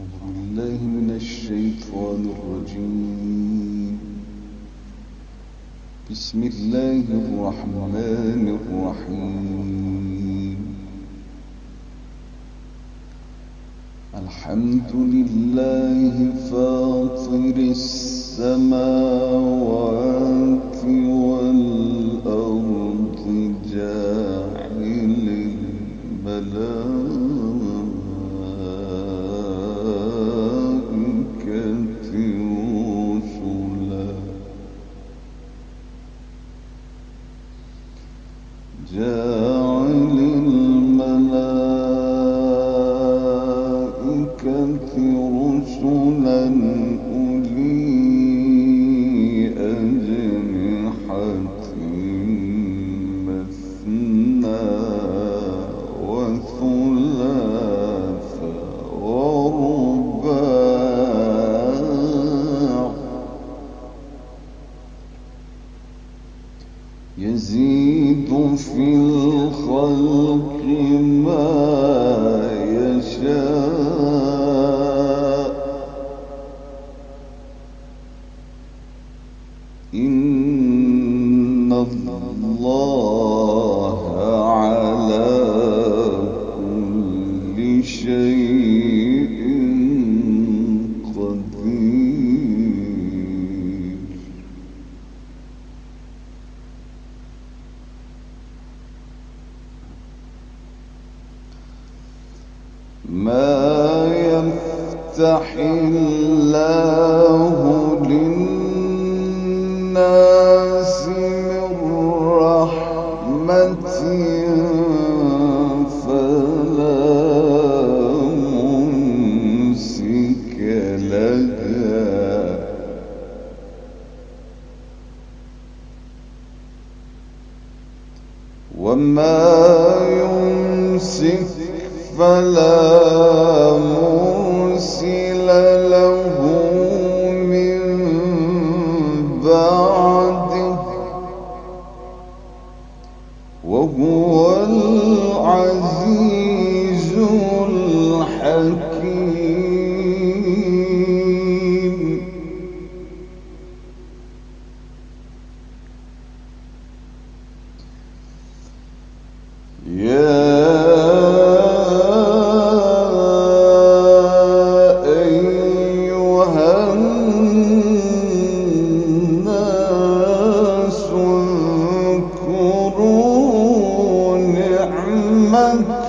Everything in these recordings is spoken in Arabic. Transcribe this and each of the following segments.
أعوذ بالله من الشيطان الرجيم. بسم الله الرحمن الرحيم. الحمد لله فاطر السماوات ما يفتح الله للناس من رحمة فلا ممسك لها. وما يمسك فلا مرسل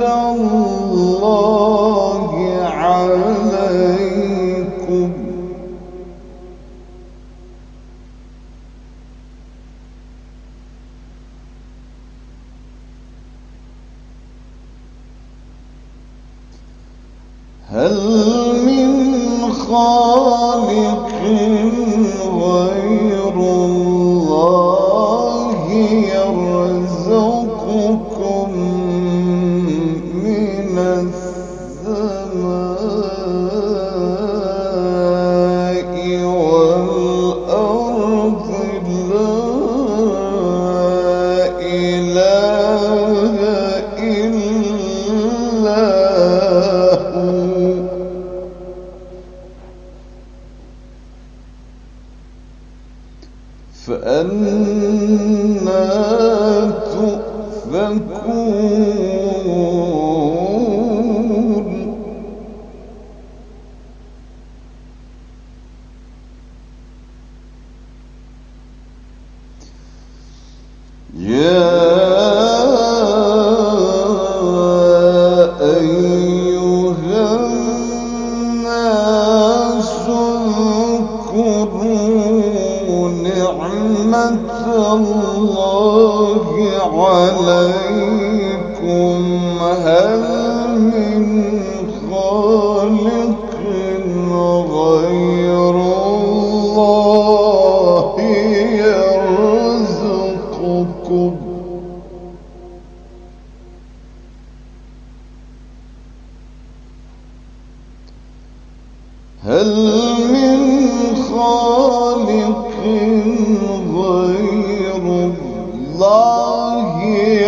الله عليكم فأنا تؤفكون. يَرْزُقُكُمْ هَلْ مِنْ خَالِقٍ غَيْرُ اللَّهِ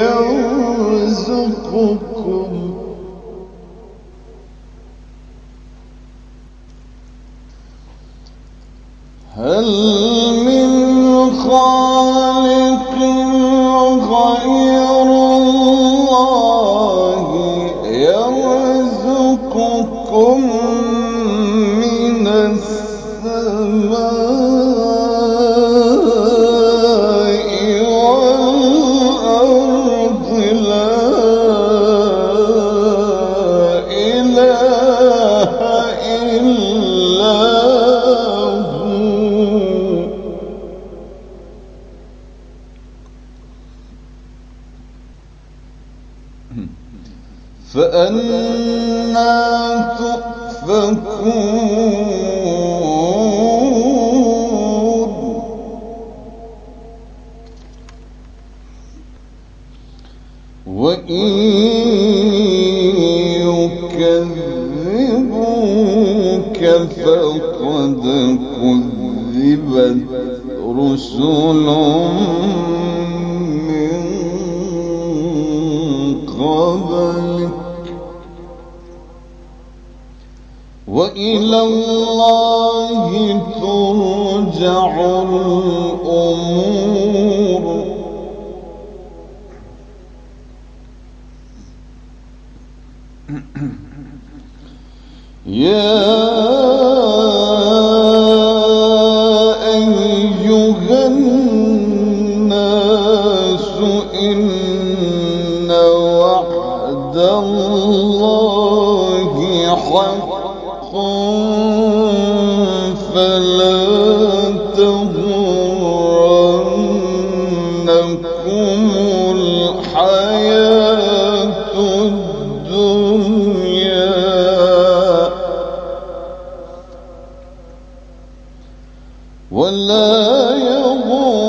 يَرْزُقُكُمْ؟ هل من خالق فأنا تؤفكون. وإن يكذبوك فقد كذبت رسل من قبلك وإلى الله ترجع الأمور. يا أيها الناس إن وعد الله حق. فلا تغرنكم الحياة الدنيا. ولا يغرنكم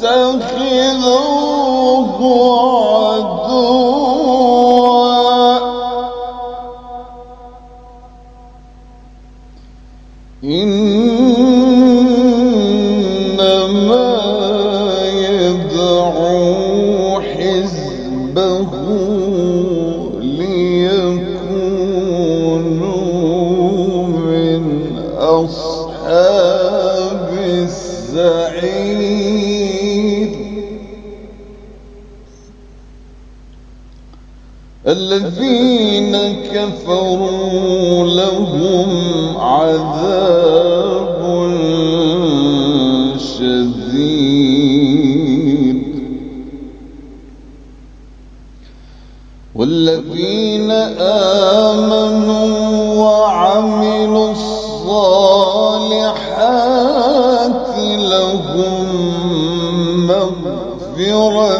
فاتخذوه الذين كفروا لهم عذاب شديد. والذين آمنوا وعملوا الصالحات لهم مغفرة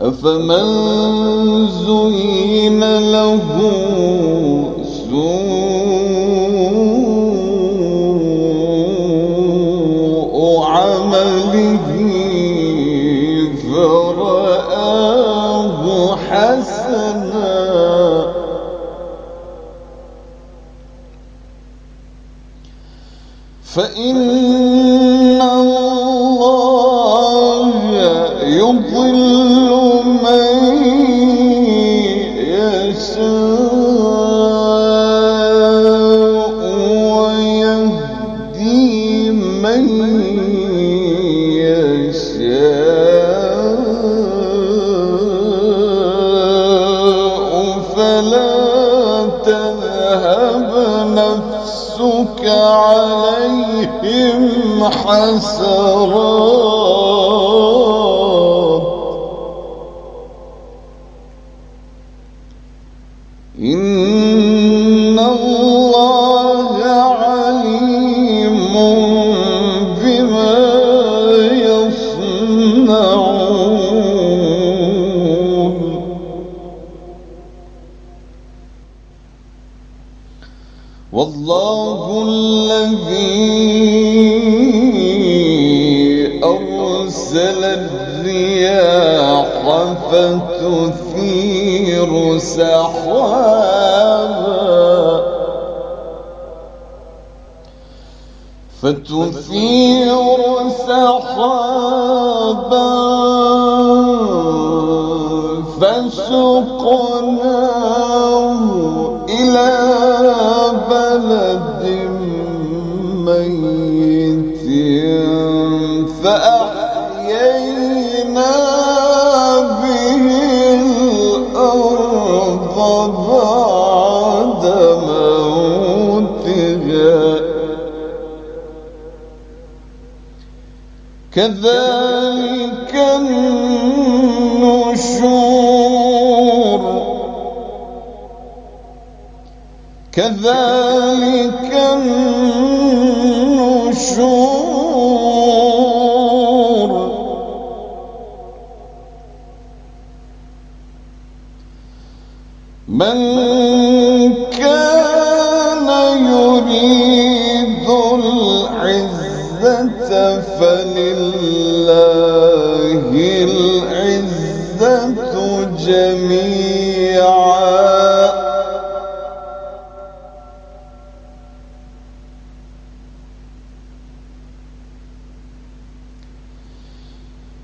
أفمن زين له سوء عمله فرآه حسنا. فإن تذهب نفسك عليهم حسرات والله الذي أرسل الرياح فتثير سحابا. فتثير سحابا. كذلك النشور. كذلك النشور. من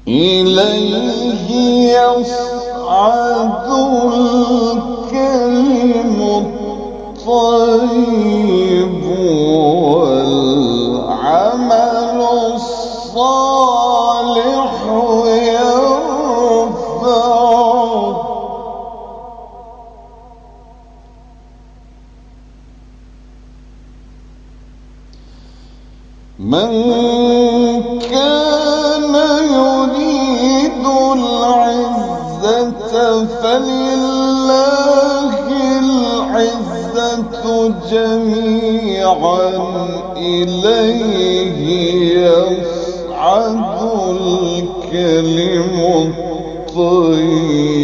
إليه يصعد الكلم الطيب والعمل الصالح يرفعه. من إليه يصعد الكلم الطيب.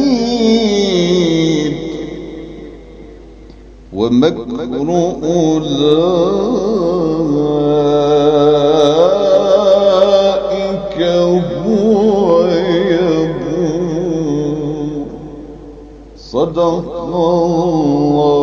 شديد ومكر أولئك هو يبور. صدق الله